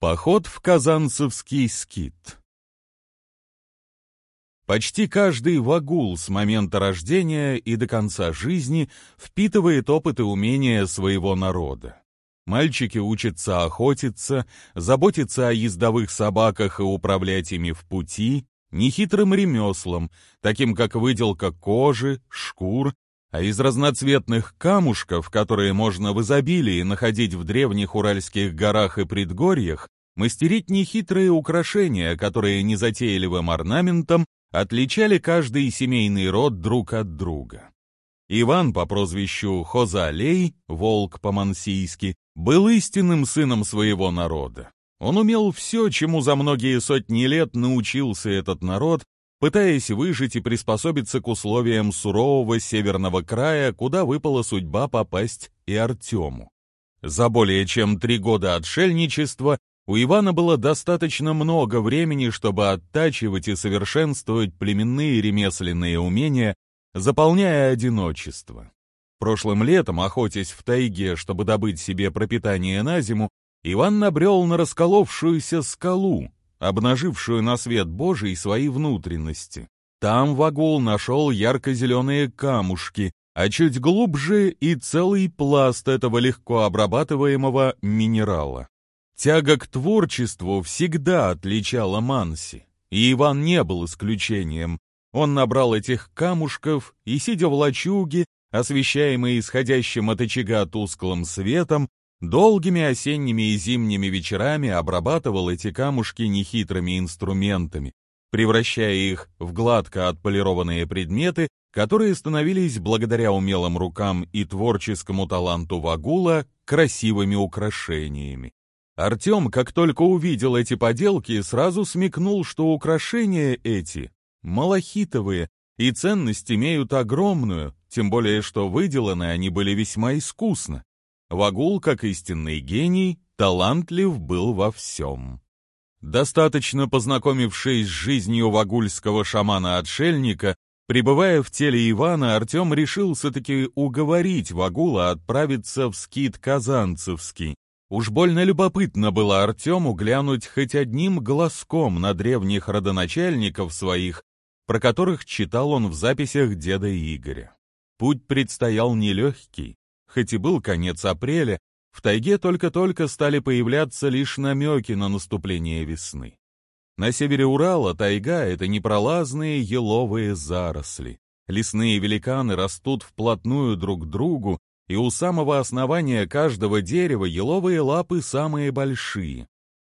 Поход в Казанцевский скит Почти каждый вагул с момента рождения и до конца жизни впитывает опыт и умения своего народа. Мальчики учатся охотиться, заботиться о ездовых собаках и управлять ими в пути, нехитрым ремеслом, таким как выделка кожи, шкур, а из разноцветных камушков, которые можно в изобилии находить в древних Уральских горах и предгорьях, мастерить нехитрые украшения, которые незатейливым орнаментом отличали каждый семейный род друг от друга. Иван по прозвищу Хозалей, волк по-мансийски, был истинным сыном своего народа. Он умел все, чему за многие сотни лет научился этот народ, пытаясь выжить и приспособиться к условиям сурового северного края, куда выпала судьба попасть и Артему. За более чем три года отшельничества у Ивана было достаточно много времени, чтобы оттачивать и совершенствовать племенные ремесленные умения, заполняя одиночество. Прошлым летом, охотясь в тайге, чтобы добыть себе пропитание на зиму, Иван набрел на расколовшуюся скалу, обнажившую на свет Божий свои внутренности. Там Вагул нашел ярко-зеленые камушки, а чуть глубже и целый пласт этого легко обрабатываемого минерала. Тяга к творчеству всегда отличала Манси, и Иван не был исключением. Он набрал этих камушков и, сидя в лачуге, освещаемый исходящим от очага тусклым светом, долгими осенними и зимними вечерами обрабатывал эти камушки нехитрыми инструментами, превращая их в гладко отполированные предметы, которые становились благодаря умелым рукам и творческому таланту Вагула красивыми украшениями. Артем, как только увидел эти поделки, сразу смекнул, что украшения эти малахитовые и ценность имеют огромную, тем более что выделаны они были весьма искусно. Вагул, как истинный гений, талантлив был во всем. Достаточно познакомившись с жизнью вагульского шамана-отшельника, пребывая в теле Ивана, Артем решился-таки уговорить Вагула отправиться в скит Казанцевский. Уж больно любопытно было Артему глянуть хоть одним глазком на древних родоначальников своих, про которых читал он в записях деда Игоря. Путь предстоял нелегкий, хоть и был конец апреля, в тайге только-только стали появляться лишь намеки на наступление весны. На севере Урала тайга — это непролазные еловые заросли. Лесные великаны растут вплотную друг к другу, и у самого основания каждого дерева еловые лапы самые большие.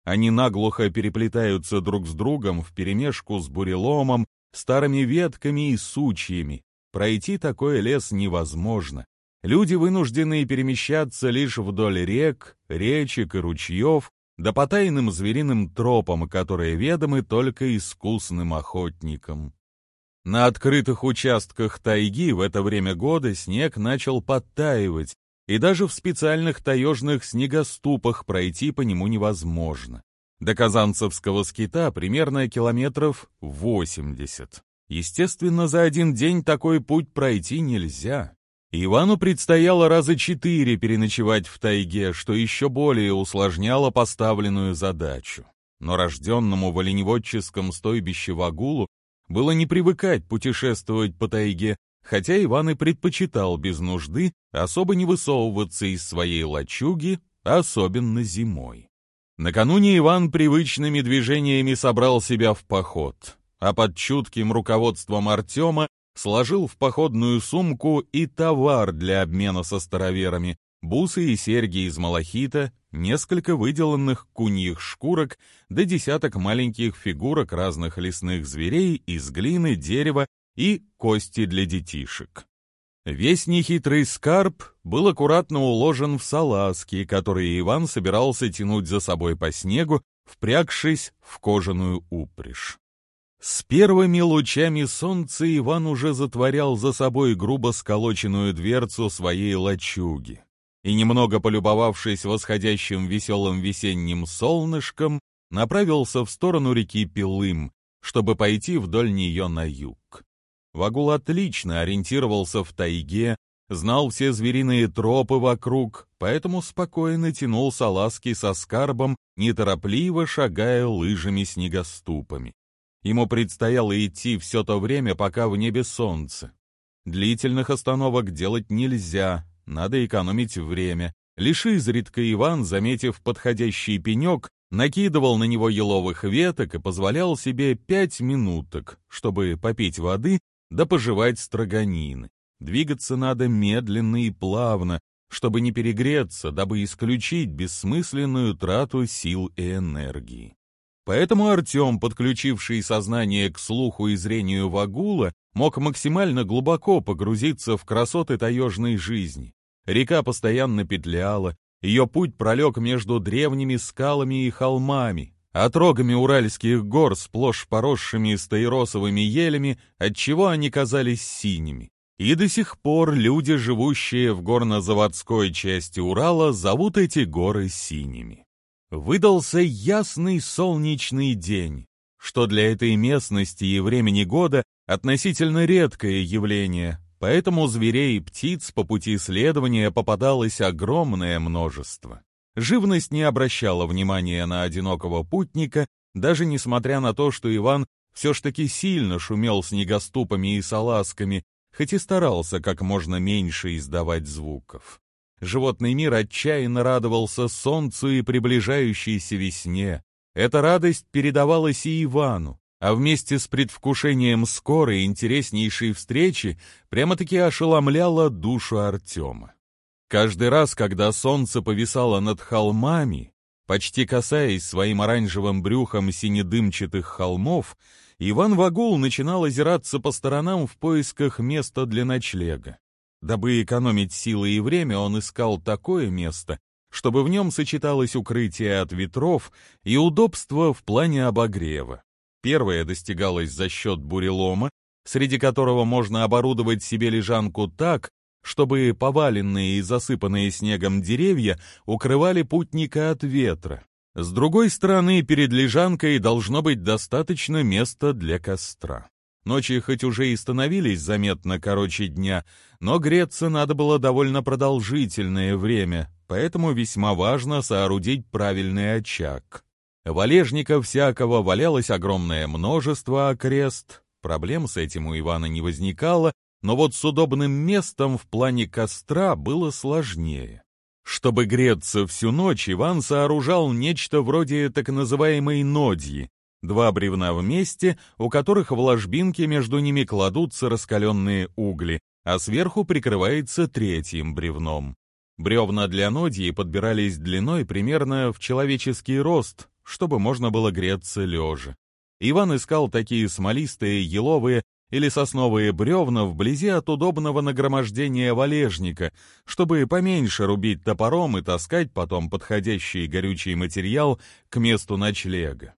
Они наглухо переплетаются друг с другом вперемешку с буреломом, старыми ветками и сучьями. Пройти такой лес невозможно. Люди вынуждены перемещаться лишь вдоль рек, речек и ручьев, да по тайным звериным тропам, которые ведомы только искусным охотникам. На открытых участках тайги в это время года снег начал подтаивать, и даже в специальных таежных снегоступах пройти по нему невозможно. До Казанцевского скита примерно километров 80. Естественно, за один день такой путь пройти нельзя. Ивану предстояло раза четыре переночевать в тайге, что еще более усложняло поставленную задачу. Но рожденному в оленеводческом стойбище Вагулу было не привыкать путешествовать по тайге, хотя Иван и предпочитал без нужды особо не высовываться из своей лачуги, особенно зимой. Накануне Иван привычными движениями собрал себя в поход, а под чутким руководством Артема сложил в походную сумку и товар для обмена со староверами, бусы и серьги из малахита, несколько выделанных куньих шкурок да десяток маленьких фигурок разных лесных зверей из глины, дерева и кости для детишек. Весь нехитрый скарб был аккуратно уложен в салазки, которые Иван собирался тянуть за собой по снегу, впрягшись в кожаную упряжь. С первыми лучами солнца Иван уже затворял за собой грубо сколоченную дверцу своей лачуги и, немного полюбовавшись восходящим веселым весенним солнышком, направился в сторону реки Пилым, чтобы пойти вдоль нее на юг. Вагул отлично ориентировался в тайге, знал все звериные тропы вокруг, поэтому спокойно тянул салазки со скарбом, неторопливо шагая лыжами-снегоступами. Ему предстояло идти все то время, пока в небе солнце. Длительных остановок делать нельзя, надо экономить время. Лишь изредка Иван, заметив подходящий пенек, накидывал на него еловых веток и позволял себе пять минуток, чтобы попить воды да пожевать строганины. Двигаться надо медленно и плавно, чтобы не перегреться, дабы исключить бессмысленную трату сил и энергии. Поэтому Артем, подключивший сознание к слуху и зрению Вагула, мог максимально глубоко погрузиться в красоты таежной жизни. Река постоянно петляла, ее путь пролег между древними скалами и холмами, отрогами уральских гор, сплошь поросшими стаиросовыми елями, отчего они казались синими. И до сих пор люди, живущие в горно-заводской части Урала, зовут эти горы синими. Выдался ясный солнечный день, что для этой местности и времени года относительно редкое явление, поэтому зверей и птиц по пути следования попадалось огромное множество. Живность не обращала внимания на одинокого путника, даже несмотря на то, что Иван все ж таки сильно шумел снегоступами и салазками, хоть и старался как можно меньше издавать звуков. Животный мир отчаянно радовался солнцу и приближающейся весне. Эта радость передавалась и Ивану а вместе с предвкушением скорой интереснейшей встречи прямо-таки ошеломляла душу Артема. Каждый раз, когда солнце повисало над холмами, почти касаясь своим оранжевым брюхом синедымчатых холмов, Иван Вагул начинал озираться по сторонам в поисках места для ночлега. Дабы экономить силы и время, он искал такое место, чтобы в нем сочеталось укрытие от ветров и удобство в плане обогрева. Первое достигалось за счет бурелома, среди которого можно оборудовать себе лежанку так, чтобы поваленные и засыпанные снегом деревья укрывали путника от ветра. С другой стороны, перед лежанкой должно быть достаточно места для костра. Ночи хоть уже и становились заметно короче дня, но греться надо было довольно продолжительное время, поэтому весьма важно соорудить правильный очаг. Валежников всякого валялось огромное множество окрест, проблем с этим у Ивана не возникало, но вот с удобным местом в плане костра было сложнее. Чтобы греться всю ночь, Иван сооружал нечто вроде так называемой нодьи, два бревна вместе, у которых в ложбинке между ними кладутся раскаленные угли, а сверху прикрывается третьим бревном. Бревна для нодьи подбирались длиной примерно в человеческий рост, чтобы можно было греться лежа. Иван искал такие смолистые, еловые или сосновые бревна вблизи от удобного нагромождения валежника, чтобы поменьше рубить топором и таскать потом подходящий горючий материал к месту ночлега.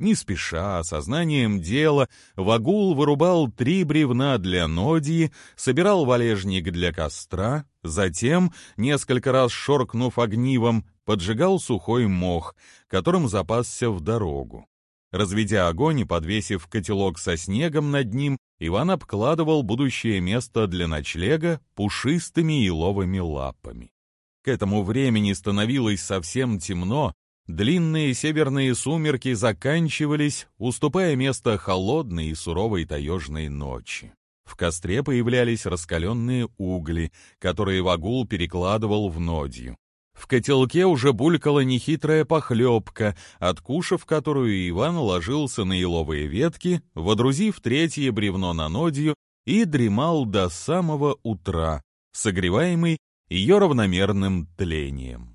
Не спеша, сознанием дела, Вагул вырубал три бревна для нодии, собирал валежник для костра, затем, несколько раз шоркнув огнивом, поджигал сухой мох, которым запасся в дорогу. Разведя огонь и подвесив котелок со снегом над ним, Иван обкладывал будущее место для ночлега пушистыми еловыми лапами. К этому времени становилось совсем темно, длинные северные сумерки заканчивались, уступая место холодной и суровой таежной ночи. В костре появлялись раскаленные угли, которые Вагул перекладывал в нодью. В котелке уже булькала нехитрая похлебка, откушав которую Иван ложился на еловые ветки, водрузив третье бревно на нодью и дремал до самого утра, согреваемый ее равномерным тлением.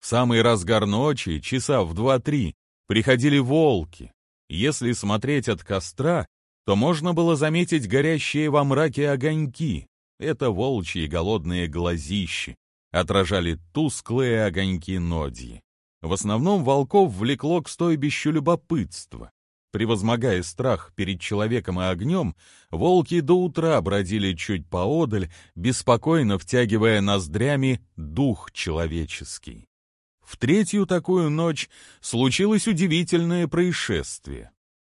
В самый разгар ночи, часа в два-три, приходили волки. Если смотреть от костра, то можно было заметить горящие во мраке огоньки. Это волчьи голодные глазищи, отражали тусклые огоньки нодьи. В основном волков влекло к стойбищу любопытство. Превозмогая страх перед человеком и огнем, волки до утра бродили чуть поодаль, беспокойно втягивая ноздрями дух человеческий. В третью такую ночь случилось удивительное происшествие.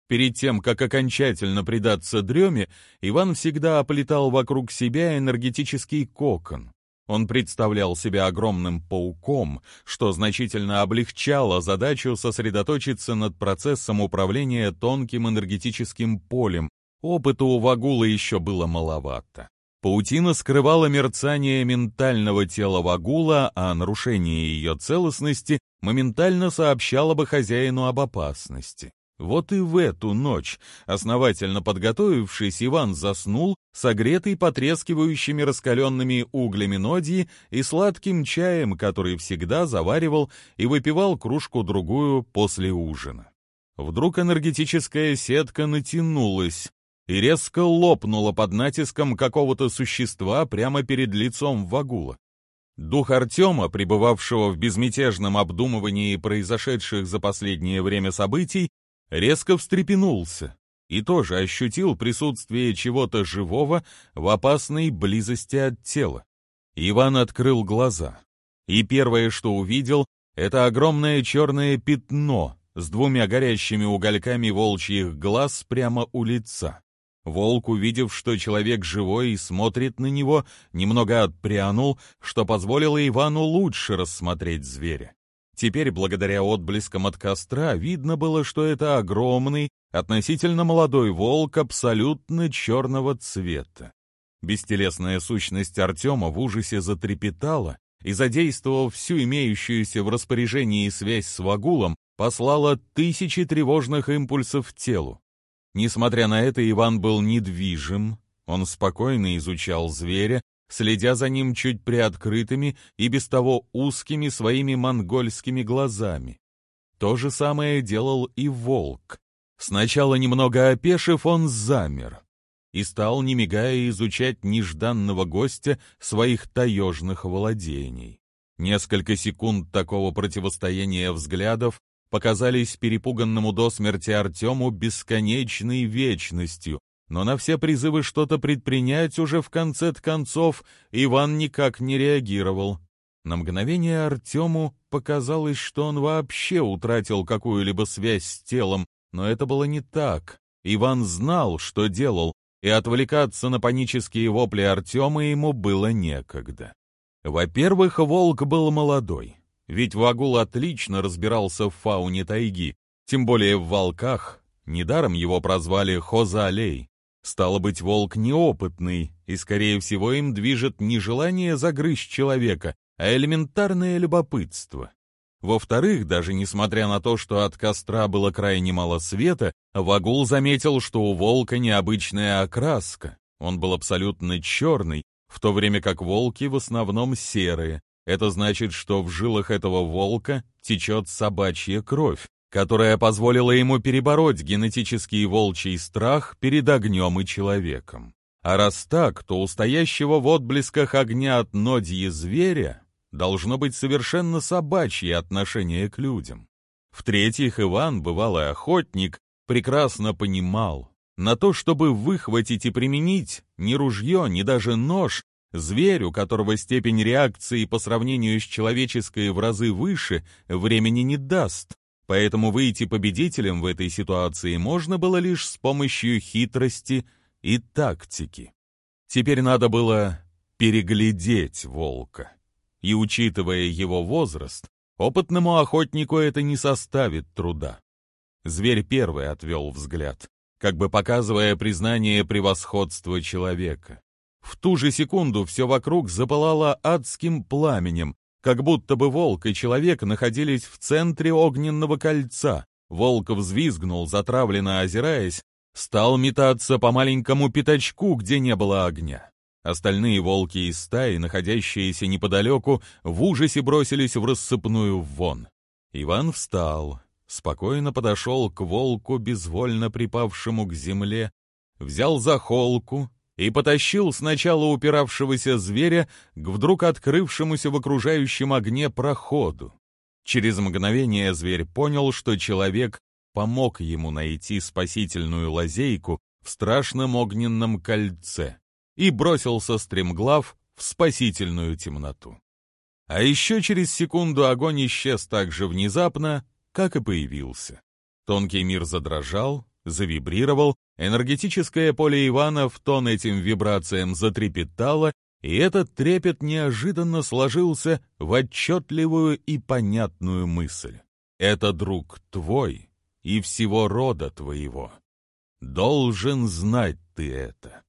Перед тем, как окончательно предаться дреме, Иван всегда оплетал вокруг себя энергетический кокон. Он представлял себя огромным пауком, что значительно облегчало задачу сосредоточиться над процессом управления тонким энергетическим полем. Опыта у Вагула еще было маловато. Паутина скрывала мерцание ментального тела Вагула, а нарушение ее целостности моментально сообщало бы хозяину об опасности. Вот и в эту ночь, основательно подготовившись, Иван заснул, согретый потрескивающими раскаленными углями нодьи и сладким чаем, который всегда заваривал и выпивал кружку-другую после ужина. Вдруг энергетическая сетка натянулась и резко лопнула под натиском какого-то существа прямо перед лицом Вагула. Дух Артема, пребывавшего в безмятежном обдумывании произошедших за последнее время событий, резко встрепенулся и тоже ощутил присутствие чего-то живого в опасной близости от тела. Иван открыл глаза, и первое, что увидел, это огромное черное пятно с двумя горящими угольками волчьих глаз прямо у лица. Волк, увидев, что человек живой и смотрит на него, немного отпрянул, что позволило Ивану лучше рассмотреть зверя. Теперь, благодаря отблескам от костра, видно было, что это огромный, относительно молодой волк абсолютно черного цвета. Бестелесная сущность Артема в ужасе затрепетала и, задействовав всю имеющуюся в распоряжении связь с Вагулом, послала тысячи тревожных импульсов телу. Несмотря на это, Иван был недвижим, он спокойно изучал зверя, следя за ним чуть приоткрытыми и без того узкими своими монгольскими глазами. То же самое делал и волк. Сначала немного опешив, он замер и стал, не мигая, изучать нежданного гостя своих таежных владений. Несколько секунд такого противостояния взглядов показались перепуганному до смерти Артему бесконечной вечностью, но на все призывы что-то предпринять уже в конце концов Иван никак не реагировал. На мгновение Артему показалось, что он вообще утратил какую-либо связь с телом, но это было не так. Иван знал, что делал, и отвлекаться на панические вопли Артема ему было некогда. Во-первых, волк был молодой, ведь Вагул отлично разбирался в фауне тайги, тем более в волках, недаром его прозвали Хоза-Алей. Стало быть, волк неопытный, и, скорее всего, им движет не желание загрызть человека, а элементарное любопытство. Во-вторых, даже несмотря на то, что от костра было крайне мало света, Вагул заметил, что у волка необычная окраска. Он был абсолютно черный, в то время как волки в основном серые. Это значит, что в жилах этого волка течет собачья кровь, которая позволила ему перебороть генетический волчий страх перед огнем и человеком. А раз так, то у стоящего в отблесках огня от нодьи зверя должно быть совершенно собачье отношение к людям. В-третьих, Иван, бывалый охотник, прекрасно понимал, на то, чтобы выхватить и применить ни ружье, ни даже нож, зверь, у которого степень реакции по сравнению с человеческой в разы выше, времени не даст, Поэтому выйти победителем в этой ситуации можно было лишь с помощью хитрости и тактики. Теперь надо было переглядеть волка. И учитывая его возраст, опытному охотнику это не составит труда. Зверь первый отвел взгляд, как бы показывая признание превосходства человека. В ту же секунду все вокруг запылало адским пламенем, как будто бы волк и человек находились в центре огненного кольца. Волк взвизгнул, затравленно озираясь, стал метаться по маленькому пятачку, где не было огня. Остальные волки из стаи, находящиеся неподалеку, в ужасе бросились в рассыпную вон. Иван встал, спокойно подошел к волку, безвольно припавшему к земле, взял за холку, и потащил сначала упиравшегося зверя к вдруг открывшемуся в окружающем огне проходу. Через мгновение зверь понял, что человек помог ему найти спасительную лазейку в страшном огненном кольце и бросился стремглав в спасительную темноту. А еще через секунду огонь исчез так же внезапно, как и появился. Тонкий мир задрожал, завибрировал, энергетическое поле Ивана в тон этим вибрациям затрепетало, и этот трепет неожиданно сложился в отчетливую и понятную мысль. «Это друг твой и всего рода твоего. Должен знать ты это».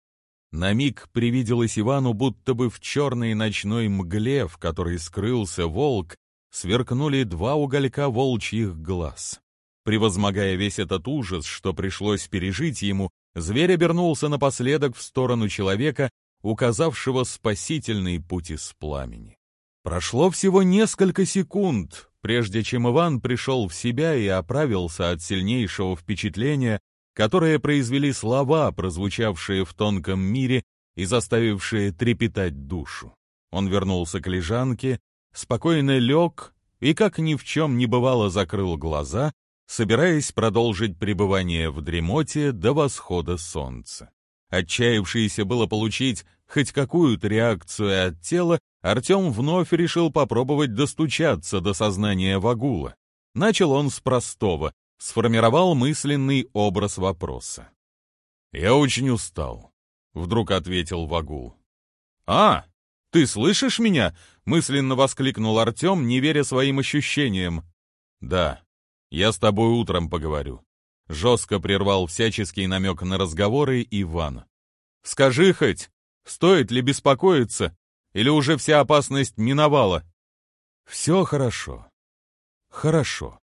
На миг привиделось Ивану, будто бы в черной ночной мгле, в которой скрылся волк, сверкнули два уголька волчьих глаз. Превозмогая весь этот ужас, что пришлось пережить ему, зверь обернулся напоследок в сторону человека, указавшего спасительный путь из пламени. Прошло всего несколько секунд, прежде чем Иван пришел в себя и оправился от сильнейшего впечатления, которые произвели слова, прозвучавшие в тонком мире и заставившие трепетать душу. Он вернулся к лежанке, спокойно лег и, как ни в чем не бывало, закрыл глаза, собираясь продолжить пребывание в дремоте до восхода солнца. Отчаявшийся было получить хоть какую-то реакцию от тела, Артем вновь решил попробовать достучаться до сознания Вагула. Начал он с простого, сформировал мысленный образ вопроса. «Я очень устал», — вдруг ответил Вагул. «А, ты слышишь меня?» — мысленно воскликнул Артем, не веря своим ощущениям. «Да, я с тобой утром поговорю», — жестко прервал всяческий намек на разговоры Иван. «Скажи хоть, стоит ли беспокоиться, или уже вся опасность миновала?» «Все хорошо. Хорошо»,